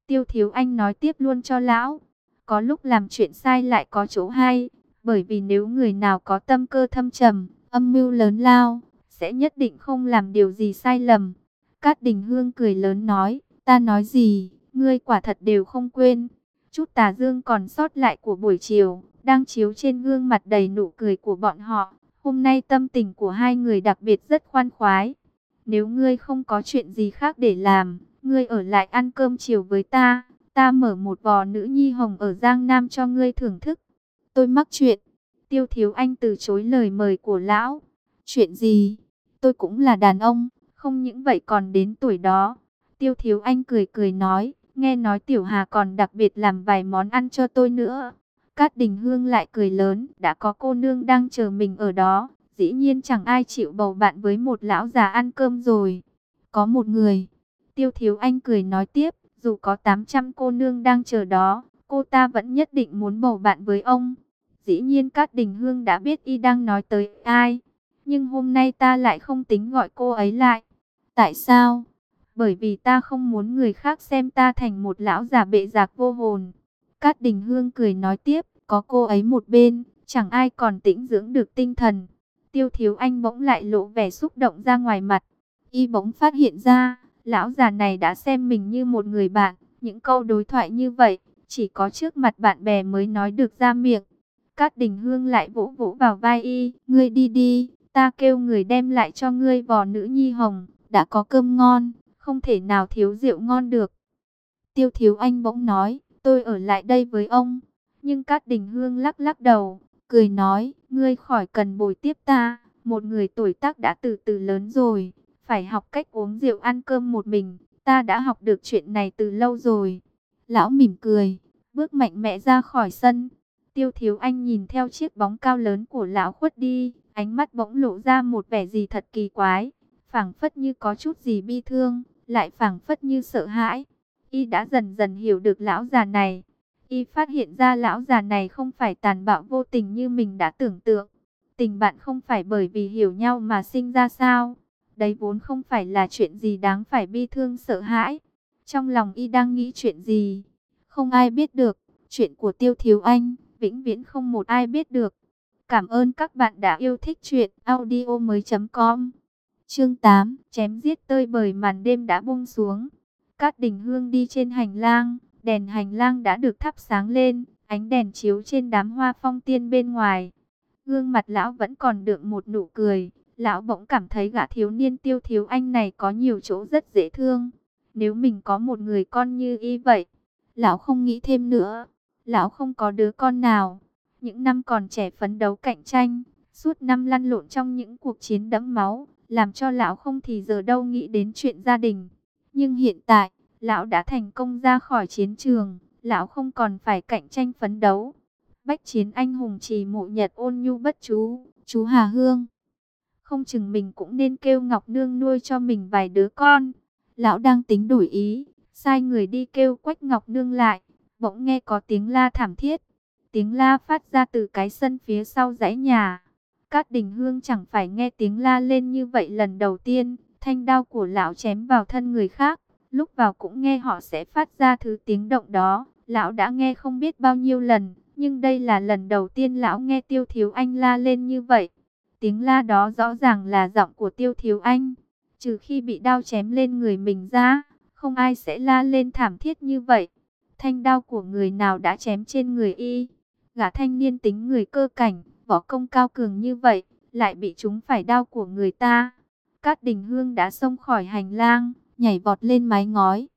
Tiêu Thiếu Anh nói tiếp luôn cho lão, có lúc làm chuyện sai lại có chỗ hay, bởi vì nếu người nào có tâm cơ thâm trầm, âm mưu lớn lao, sẽ nhất định không làm điều gì sai lầm. Cát Đình Hương cười lớn nói, ta nói gì, ngươi quả thật đều không quên. Chút tà dương còn sót lại của buổi chiều, đang chiếu trên gương mặt đầy nụ cười của bọn họ. Hôm nay tâm tình của hai người đặc biệt rất khoan khoái. Nếu ngươi không có chuyện gì khác để làm, ngươi ở lại ăn cơm chiều với ta. Ta mở một vò nữ nhi hồng ở Giang Nam cho ngươi thưởng thức. Tôi mắc chuyện. Tiêu Thiếu Anh từ chối lời mời của lão. Chuyện gì? Tôi cũng là đàn ông, không những vậy còn đến tuổi đó. Tiêu Thiếu Anh cười cười nói, nghe nói Tiểu Hà còn đặc biệt làm vài món ăn cho tôi nữa. Cát Đình Hương lại cười lớn, đã có cô nương đang chờ mình ở đó, dĩ nhiên chẳng ai chịu bầu bạn với một lão già ăn cơm rồi. Có một người, Tiêu Thiếu Anh cười nói tiếp, dù có 800 cô nương đang chờ đó, cô ta vẫn nhất định muốn bầu bạn với ông. Dĩ nhiên Cát Đình Hương đã biết y đang nói tới ai, nhưng hôm nay ta lại không tính gọi cô ấy lại. Tại sao? Bởi vì ta không muốn người khác xem ta thành một lão già bệ giạc vô hồn. Cát Đình Hương cười nói tiếp, có cô ấy một bên, chẳng ai còn tĩnh dưỡng được tinh thần. Tiêu Thiếu Anh bỗng lại lộ vẻ xúc động ra ngoài mặt. Y bỗng phát hiện ra, lão già này đã xem mình như một người bạn. Những câu đối thoại như vậy, chỉ có trước mặt bạn bè mới nói được ra miệng. Cát Đình Hương lại vỗ vỗ vào vai y, ngươi đi đi, ta kêu người đem lại cho ngươi vò nữ nhi hồng, đã có cơm ngon, không thể nào thiếu rượu ngon được. Tiêu Thiếu Anh bỗng nói, tôi ở lại đây với ông. Nhưng Cát Đình Hương lắc lắc đầu, cười nói, ngươi khỏi cần bồi tiếp ta, một người tuổi tác đã từ từ lớn rồi, phải học cách uống rượu ăn cơm một mình, ta đã học được chuyện này từ lâu rồi. Lão mỉm cười, bước mạnh mẽ ra khỏi sân. Tiêu Thiếu Anh nhìn theo chiếc bóng cao lớn của lão khuất đi, ánh mắt bỗng lộ ra một vẻ gì thật kỳ quái, phảng phất như có chút gì bi thương, lại phảng phất như sợ hãi. Y đã dần dần hiểu được lão già này. Y phát hiện ra lão già này không phải tàn bạo vô tình như mình đã tưởng tượng. Tình bạn không phải bởi vì hiểu nhau mà sinh ra sao? Đấy vốn không phải là chuyện gì đáng phải bi thương sợ hãi. Trong lòng y đang nghĩ chuyện gì? Không ai biết được. Chuyện của Tiêu Thiếu Anh, vĩnh viễn không một ai biết được. Cảm ơn các bạn đã yêu thích chuyện audio mới.com Chương 8 Chém giết tơi bời màn đêm đã buông xuống. Cát đình hương đi trên hành lang. Đèn hành lang đã được thắp sáng lên. Ánh đèn chiếu trên đám hoa phong tiên bên ngoài. Gương mặt lão vẫn còn được một nụ cười. Lão bỗng cảm thấy gã thiếu niên tiêu thiếu anh này có nhiều chỗ rất dễ thương. Nếu mình có một người con như y vậy, lão không nghĩ thêm nữa. Lão không có đứa con nào. Những năm còn trẻ phấn đấu cạnh tranh, suốt năm lăn lộn trong những cuộc chiến đẫm máu, làm cho lão không thì giờ đâu nghĩ đến chuyện gia đình. Nhưng hiện tại, lão đã thành công ra khỏi chiến trường, lão không còn phải cạnh tranh phấn đấu. Bách chiến anh hùng trì mộ nhật ôn nhu bất chú, chú Hà Hương. Không chừng mình cũng nên kêu Ngọc Nương nuôi cho mình vài đứa con. Lão đang tính đổi ý, sai người đi kêu Quách Ngọc Nương lại. Bỗng nghe có tiếng la thảm thiết. Tiếng la phát ra từ cái sân phía sau dãy nhà. Cát Đình Hương chẳng phải nghe tiếng la lên như vậy lần đầu tiên. Thanh đao của lão chém vào thân người khác. Lúc vào cũng nghe họ sẽ phát ra thứ tiếng động đó. Lão đã nghe không biết bao nhiêu lần. Nhưng đây là lần đầu tiên lão nghe Tiêu Thiếu Anh la lên như vậy. Tiếng la đó rõ ràng là giọng của Tiêu Thiếu Anh. Trừ khi bị đao chém lên người mình ra, không ai sẽ la lên thảm thiết như vậy. Thanh đao của người nào đã chém trên người y. Gã thanh niên tính người cơ cảnh, võ công cao cường như vậy, lại bị chúng phải đao của người ta. Cát đình hương đã xông khỏi hành lang, nhảy vọt lên mái ngói.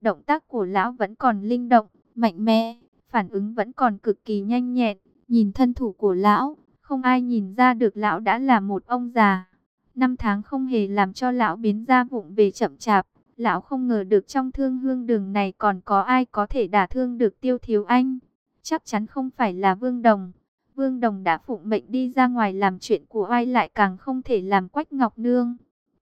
Động tác của lão vẫn còn linh động, mạnh mẽ, phản ứng vẫn còn cực kỳ nhanh nhẹn. Nhìn thân thủ của lão, không ai nhìn ra được lão đã là một ông già. Năm tháng không hề làm cho lão biến ra vụng về chậm chạp. Lão không ngờ được trong thương hương đường này còn có ai có thể đả thương được tiêu thiếu anh. Chắc chắn không phải là Vương Đồng. Vương Đồng đã phụng mệnh đi ra ngoài làm chuyện của ai lại càng không thể làm Quách Ngọc Nương.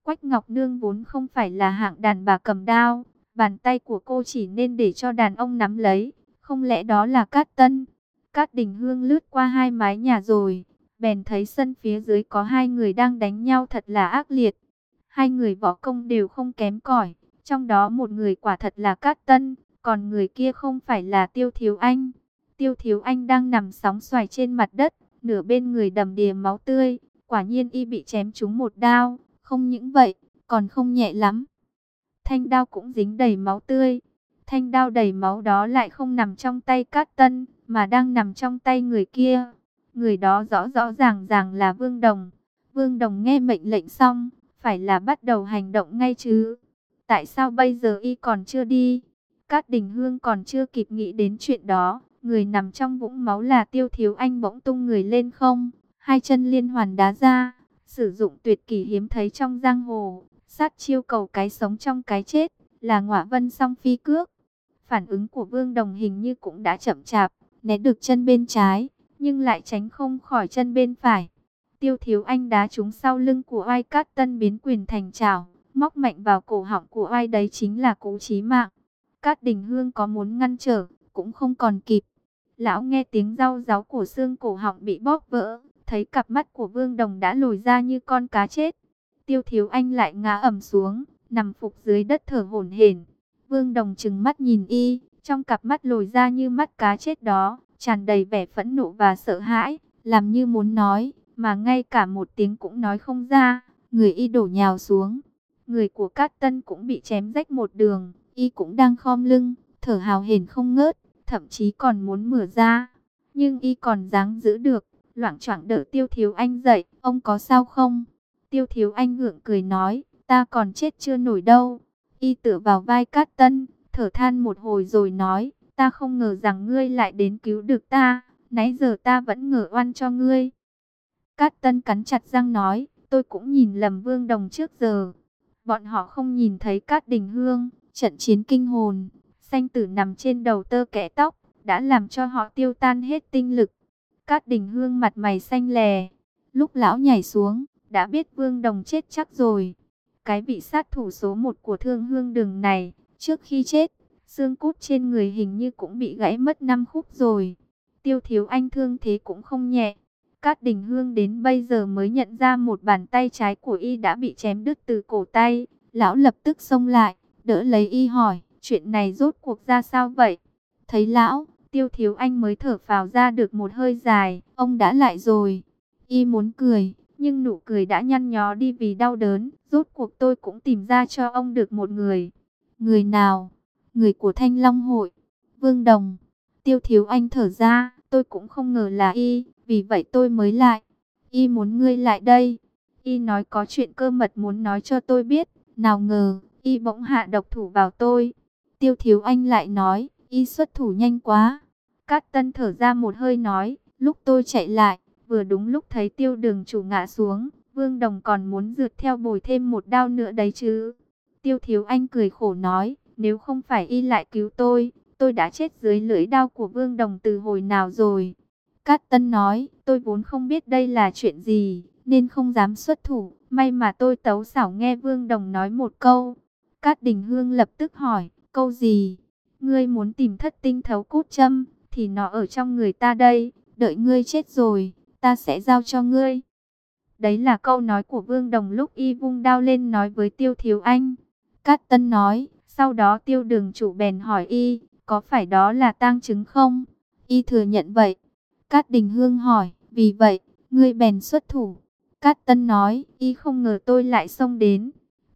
Quách Ngọc Nương vốn không phải là hạng đàn bà cầm đao. Bàn tay của cô chỉ nên để cho đàn ông nắm lấy. Không lẽ đó là Cát Tân? Cát Đình Hương lướt qua hai mái nhà rồi. Bèn thấy sân phía dưới có hai người đang đánh nhau thật là ác liệt. Hai người võ công đều không kém cỏi. Trong đó một người quả thật là Cát Tân, còn người kia không phải là Tiêu Thiếu Anh. Tiêu Thiếu Anh đang nằm sóng xoài trên mặt đất, nửa bên người đầm đìa máu tươi. Quả nhiên y bị chém trúng một đao, không những vậy, còn không nhẹ lắm. Thanh đao cũng dính đầy máu tươi. Thanh đao đầy máu đó lại không nằm trong tay Cát Tân, mà đang nằm trong tay người kia. Người đó rõ rõ ràng ràng là Vương Đồng. Vương Đồng nghe mệnh lệnh xong, phải là bắt đầu hành động ngay chứ. Tại sao bây giờ y còn chưa đi? Cát Đình Hương còn chưa kịp nghĩ đến chuyện đó. Người nằm trong vũng máu là Tiêu Thiếu Anh bỗng tung người lên không. Hai chân liên hoàn đá ra. Sử dụng tuyệt kỳ hiếm thấy trong giang hồ. Sát chiêu cầu cái sống trong cái chết. Là ngọa vân song phi cước. Phản ứng của Vương Đồng hình như cũng đã chậm chạp. Né được chân bên trái. Nhưng lại tránh không khỏi chân bên phải. Tiêu Thiếu Anh đá trúng sau lưng của Ai Cát Tân biến quyền thành trào móc mạnh vào cổ họng của ai đấy chính là cú chí mạng. Cát Đình Hương có muốn ngăn trở, cũng không còn kịp. Lão nghe tiếng rau ráu của xương cổ họng bị bóp vỡ, thấy cặp mắt của Vương Đồng đã lồi ra như con cá chết. Tiêu Thiếu Anh lại ngã ầm xuống, nằm phục dưới đất thở hổn hển. Vương Đồng trừng mắt nhìn y, trong cặp mắt lồi ra như mắt cá chết đó, tràn đầy vẻ phẫn nộ và sợ hãi, làm như muốn nói, mà ngay cả một tiếng cũng nói không ra. Người y đổ nhào xuống, Người của Cát Tân cũng bị chém rách một đường, y cũng đang khom lưng, thở hào hển không ngớt, thậm chí còn muốn mở ra. Nhưng y còn dáng giữ được, loảng choạng đỡ Tiêu Thiếu Anh dậy, ông có sao không? Tiêu Thiếu Anh ngượng cười nói, ta còn chết chưa nổi đâu. Y tựa vào vai Cát Tân, thở than một hồi rồi nói, ta không ngờ rằng ngươi lại đến cứu được ta, nãy giờ ta vẫn ngờ oan cho ngươi. Cát Tân cắn chặt răng nói, tôi cũng nhìn lầm Vương Đồng trước giờ, Bọn họ không nhìn thấy Cát Đình Hương, trận chiến kinh hồn, xanh tử nằm trên đầu tơ kẻ tóc, đã làm cho họ tiêu tan hết tinh lực. Cát Đình Hương mặt mày xanh lè, lúc lão nhảy xuống, đã biết Vương Đồng chết chắc rồi. Cái vị sát thủ số một của thương hương đường này, trước khi chết, xương cút trên người hình như cũng bị gãy mất năm khúc rồi. Tiêu thiếu anh thương thế cũng không nhẹ. Cát Đình Hương đến bây giờ mới nhận ra một bàn tay trái của y đã bị chém đứt từ cổ tay. Lão lập tức xông lại, đỡ lấy y hỏi, chuyện này rốt cuộc ra sao vậy? Thấy lão, tiêu thiếu anh mới thở phào ra được một hơi dài, ông đã lại rồi. Y muốn cười, nhưng nụ cười đã nhăn nhó đi vì đau đớn. Rốt cuộc tôi cũng tìm ra cho ông được một người. Người nào? Người của Thanh Long Hội. Vương Đồng. Tiêu thiếu anh thở ra, tôi cũng không ngờ là y, vì vậy tôi mới lại. Y muốn ngươi lại đây. Y nói có chuyện cơ mật muốn nói cho tôi biết. Nào ngờ, y bỗng hạ độc thủ vào tôi. Tiêu thiếu anh lại nói, y xuất thủ nhanh quá. Cát tân thở ra một hơi nói, lúc tôi chạy lại, vừa đúng lúc thấy tiêu đường chủ ngã xuống. Vương Đồng còn muốn rượt theo bồi thêm một đao nữa đấy chứ. Tiêu thiếu anh cười khổ nói, nếu không phải y lại cứu tôi, tôi đã chết dưới lưỡi đao của Vương Đồng từ hồi nào rồi. Cát Tân nói, tôi vốn không biết đây là chuyện gì, nên không dám xuất thủ. May mà tôi tấu xảo nghe Vương Đồng nói một câu. Cát Đình Hương lập tức hỏi, câu gì? Ngươi muốn tìm thất tinh thấu cút châm, thì nó ở trong người ta đây. Đợi ngươi chết rồi, ta sẽ giao cho ngươi. Đấy là câu nói của Vương Đồng lúc y vung đao lên nói với Tiêu Thiếu Anh. Cát Tân nói, sau đó Tiêu Đường chủ bèn hỏi y, có phải đó là tang chứng không? Y thừa nhận vậy. Cát Đình Hương hỏi, vì vậy, ngươi bèn xuất thủ. Cát Tân nói, y không ngờ tôi lại xông đến.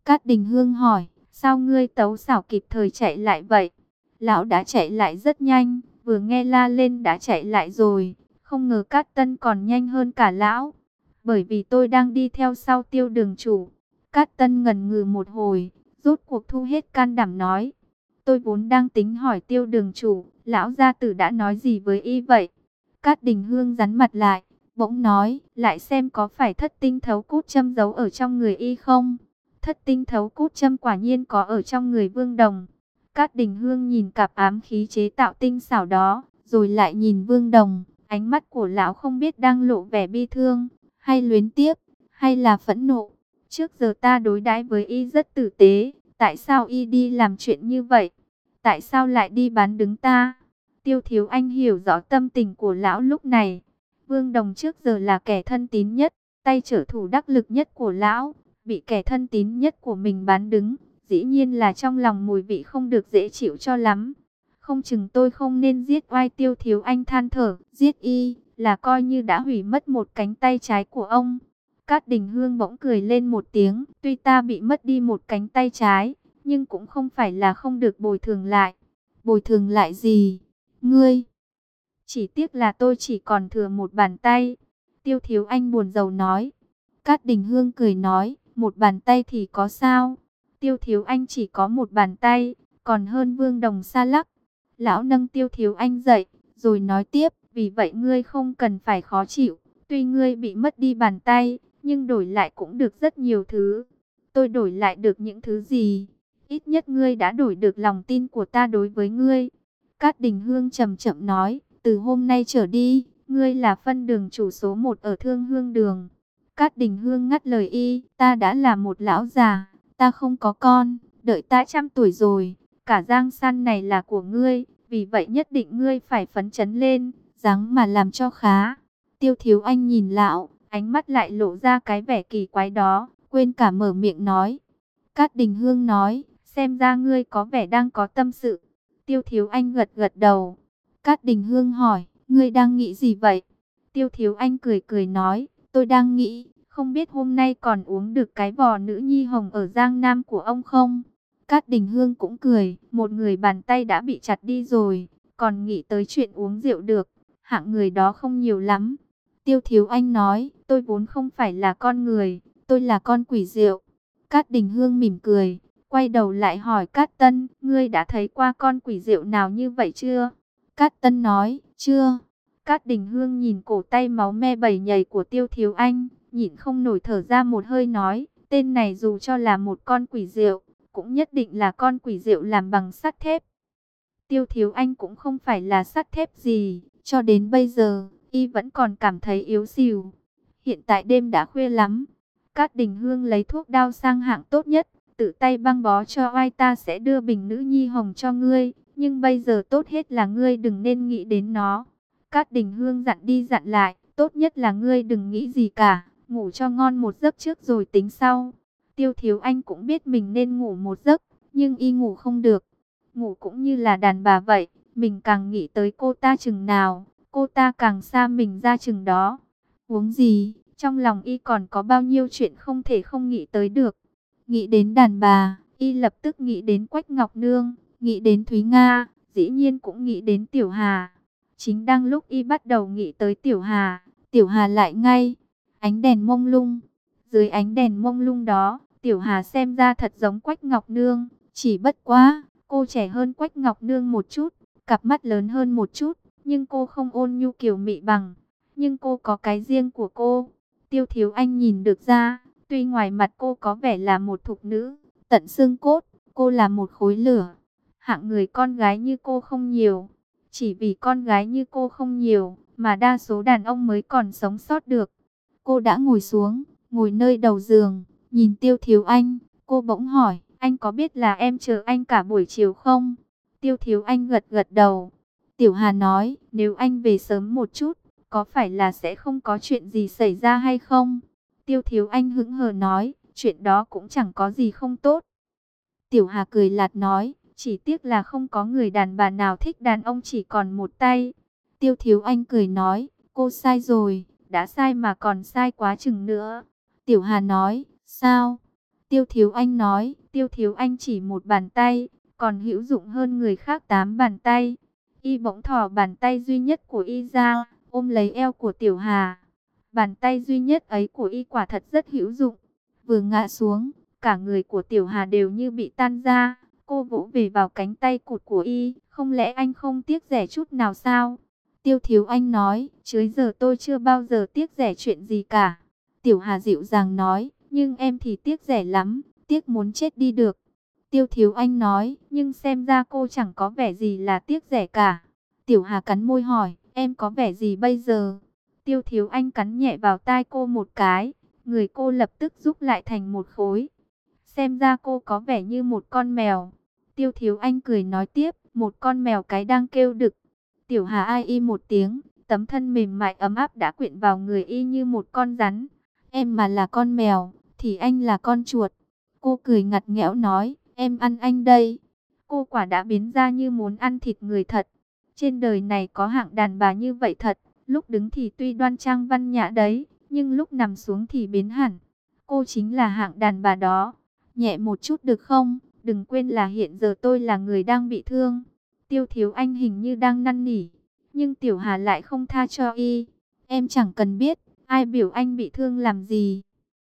Cát Đình Hương hỏi, sao ngươi tấu xảo kịp thời chạy lại vậy? Lão đã chạy lại rất nhanh, vừa nghe la lên đã chạy lại rồi. Không ngờ Cát Tân còn nhanh hơn cả lão. Bởi vì tôi đang đi theo sau tiêu đường chủ. Cát Tân ngần ngừ một hồi, rút cuộc thu hết can đảm nói. Tôi vốn đang tính hỏi tiêu đường chủ, lão gia tử đã nói gì với y vậy? Cát Đình Hương rắn mặt lại, bỗng nói, lại xem có phải thất tinh thấu cút châm giấu ở trong người y không? Thất tinh thấu cút châm quả nhiên có ở trong người Vương Đồng. Cát Đình Hương nhìn cặp ám khí chế tạo tinh xảo đó, rồi lại nhìn Vương Đồng, ánh mắt của lão không biết đang lộ vẻ bi thương, hay luyến tiếc, hay là phẫn nộ. Trước giờ ta đối đãi với y rất tử tế, tại sao y đi làm chuyện như vậy? Tại sao lại đi bán đứng ta? Tiêu Thiếu Anh hiểu rõ tâm tình của lão lúc này. Vương Đồng trước giờ là kẻ thân tín nhất, tay trở thủ đắc lực nhất của lão, bị kẻ thân tín nhất của mình bán đứng, dĩ nhiên là trong lòng mùi vị không được dễ chịu cho lắm. Không chừng tôi không nên giết oai Tiêu Thiếu Anh than thở, giết y, là coi như đã hủy mất một cánh tay trái của ông. Cát Đình Hương bỗng cười lên một tiếng, tuy ta bị mất đi một cánh tay trái, nhưng cũng không phải là không được bồi thường lại. Bồi thường lại gì? Ngươi! Chỉ tiếc là tôi chỉ còn thừa một bàn tay. Tiêu Thiếu Anh buồn rầu nói. Cát Đình Hương cười nói, một bàn tay thì có sao? Tiêu Thiếu Anh chỉ có một bàn tay, còn hơn Vương Đồng xa lắc. Lão nâng Tiêu Thiếu Anh dậy, rồi nói tiếp, vì vậy ngươi không cần phải khó chịu. Tuy ngươi bị mất đi bàn tay, nhưng đổi lại cũng được rất nhiều thứ. Tôi đổi lại được những thứ gì? Ít nhất ngươi đã đổi được lòng tin của ta đối với ngươi. Cát Đình Hương chậm chậm nói, từ hôm nay trở đi, ngươi là phân đường chủ số một ở Thương Hương Đường. Cát Đình Hương ngắt lời y, ta đã là một lão già, ta không có con, đợi ta trăm tuổi rồi, cả giang san này là của ngươi, vì vậy nhất định ngươi phải phấn chấn lên, dáng mà làm cho khá. Tiêu Thiếu Anh nhìn lão, ánh mắt lại lộ ra cái vẻ kỳ quái đó, quên cả mở miệng nói. Cát Đình Hương nói, xem ra ngươi có vẻ đang có tâm sự. Tiêu Thiếu Anh gật gật đầu. Cát Đình Hương hỏi, ngươi đang nghĩ gì vậy? Tiêu Thiếu Anh cười cười nói, tôi đang nghĩ, không biết hôm nay còn uống được cái vò nữ nhi hồng ở Giang Nam của ông không? Cát Đình Hương cũng cười, một người bàn tay đã bị chặt đi rồi, còn nghĩ tới chuyện uống rượu được, hạng người đó không nhiều lắm. Tiêu Thiếu Anh nói, tôi vốn không phải là con người, tôi là con quỷ rượu. Cát Đình Hương mỉm cười, quay đầu lại hỏi Cát Tân, ngươi đã thấy qua con quỷ rượu nào như vậy chưa? Cát Tân nói, chưa. Cát Đình Hương nhìn cổ tay máu me bầy nhầy của Tiêu Thiếu Anh, nhìn không nổi thở ra một hơi nói, tên này dù cho là một con quỷ rượu, cũng nhất định là con quỷ rượu làm bằng sắt thép. Tiêu Thiếu Anh cũng không phải là sắt thép gì, cho đến bây giờ, y vẫn còn cảm thấy yếu xìu. Hiện tại đêm đã khuya lắm, Cát Đình Hương lấy thuốc đau sang hạng tốt nhất, tự tay băng bó cho oai ta sẽ đưa bình nữ nhi hồng cho ngươi, nhưng bây giờ tốt hết là ngươi đừng nên nghĩ đến nó. Cát Đình Hương dặn đi dặn lại, tốt nhất là ngươi đừng nghĩ gì cả, ngủ cho ngon một giấc trước rồi tính sau. Tiêu Thiếu Anh cũng biết mình nên ngủ một giấc, nhưng y ngủ không được. Ngủ cũng như là đàn bà vậy, mình càng nghĩ tới cô ta chừng nào, cô ta càng xa mình ra chừng đó. Uống gì, trong lòng y còn có bao nhiêu chuyện không thể không nghĩ tới được. Nghĩ đến đàn bà, y lập tức nghĩ đến Quách Ngọc Nương, nghĩ đến Thúy Nga, dĩ nhiên cũng nghĩ đến Tiểu Hà. Chính đang lúc y bắt đầu nghĩ tới Tiểu Hà, Tiểu Hà lại ngay, ánh đèn mông lung. Dưới ánh đèn mông lung đó, Tiểu Hà xem ra thật giống Quách Ngọc Nương, chỉ bất quá, cô trẻ hơn Quách Ngọc Nương một chút, cặp mắt lớn hơn một chút, nhưng cô không ôn nhu kiểu mị bằng, nhưng cô có cái riêng của cô. Tiêu Thiếu Anh nhìn được ra, tuy ngoài mặt cô có vẻ là một thục nữ, tận xương cốt, cô là một khối lửa. Hạng người con gái như cô không nhiều, chỉ vì con gái như cô không nhiều, mà đa số đàn ông mới còn sống sót được. Cô đã ngồi xuống, ngồi nơi đầu giường, nhìn Tiêu Thiếu Anh, cô bỗng hỏi, anh có biết là em chờ anh cả buổi chiều không? Tiêu Thiếu Anh gật gật đầu. Tiểu Hà nói, nếu anh về sớm một chút, có phải là sẽ không có chuyện gì xảy ra hay không? Tiêu Thiếu Anh hững hờ nói, chuyện đó cũng chẳng có gì không tốt. Tiểu Hà cười lạt nói, chỉ tiếc là không có người đàn bà nào thích đàn ông chỉ còn một tay. Tiêu Thiếu Anh cười nói, cô sai rồi, đã sai mà còn sai quá chừng nữa. Tiểu Hà nói, sao? Tiêu Thiếu Anh nói, Tiêu Thiếu Anh chỉ một bàn tay, còn hữu dụng hơn người khác tám bàn tay. Y bỗng thò bàn tay duy nhất của Y ra, ôm lấy eo của Tiểu Hà. Bàn tay duy nhất ấy của Y quả thật rất hữu dụng. Vừa ngã xuống, cả người của Tiểu Hà đều như bị tan ra. Cô vỗ về vào cánh tay cụt của Y, không lẽ anh không tiếc rẻ chút nào sao? Tiêu Thiếu Anh nói, trước giờ tôi chưa bao giờ tiếc rẻ chuyện gì cả. Tiểu Hà dịu dàng nói, nhưng em thì tiếc rẻ lắm, tiếc muốn chết đi được. Tiêu Thiếu Anh nói, nhưng xem ra cô chẳng có vẻ gì là tiếc rẻ cả. Tiểu Hà cắn môi hỏi, em có vẻ gì bây giờ? Tiêu Thiếu Anh cắn nhẹ vào tai cô một cái, người cô lập tức rút lại thành một khối. Xem ra cô có vẻ như một con mèo. Tiêu Thiếu Anh cười nói tiếp, một con mèo cái đang kêu đực. Tiểu Hà ai y một tiếng, tấm thân mềm mại ấm áp đã quyện vào người y như một con rắn. Em mà là con mèo, thì anh là con chuột. Cô cười ngặt nghẽo nói, em ăn anh đây. Cô quả đã biến ra như muốn ăn thịt người thật. Trên đời này có hạng đàn bà như vậy thật. Lúc đứng thì tuy đoan trang văn nhã đấy, nhưng lúc nằm xuống thì biến hẳn. Cô chính là hạng đàn bà đó. Nhẹ một chút được không? Đừng quên là hiện giờ tôi là người đang bị thương. Tiêu thiếu anh hình như đang năn nỉ. Nhưng Tiểu Hà lại không tha cho y. Em chẳng cần biết, ai biểu anh bị thương làm gì.